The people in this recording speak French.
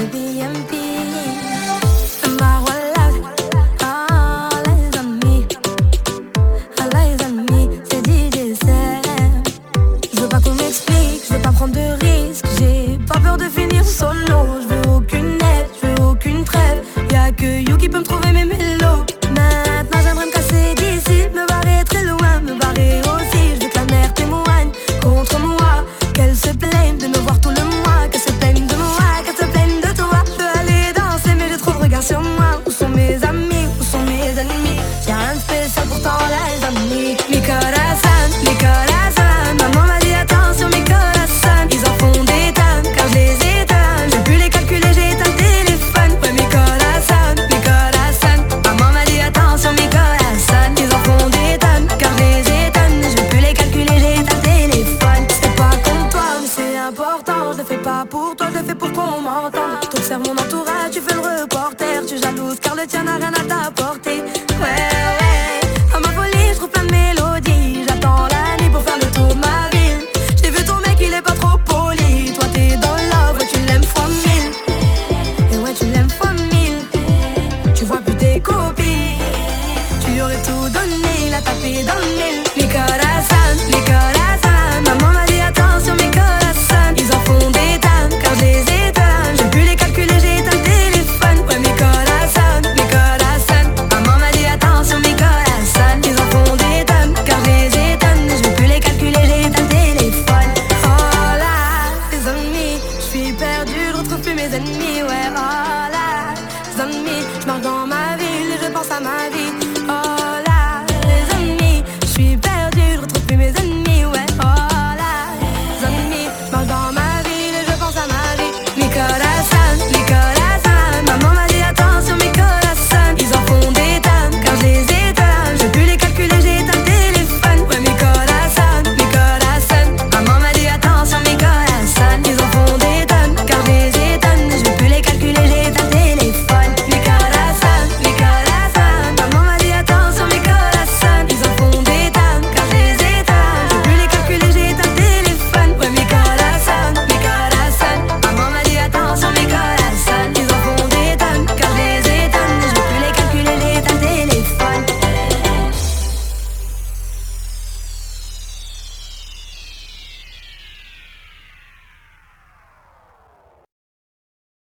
Je veux pas qu'on m'explique, je veux pas prendre de risque, j'ai pas peur de finir solo, je veux aucune aide, je veux aucune trêve, y'a que you qui peut me trouver. tu fais le reporter, tu jalouses car le tien n'a rien à t'apporter. Ouais, ouais, dans ma folie, je trouve plein de mélodies. J'attends la nuit pour faire le tour de ma ville. J'ai vu ton mec, il est pas trop poli. Toi, t'es dans l'œuvre, tu l'aimes fois mille. Et ouais, tu l'aimes fois mille. Tu vois plus tes copies. Tu aurais tout donné, il a tapé dans le mille. Je suis perdu, je retrouve plus mes ennemis. Ouais, oh là, zombies.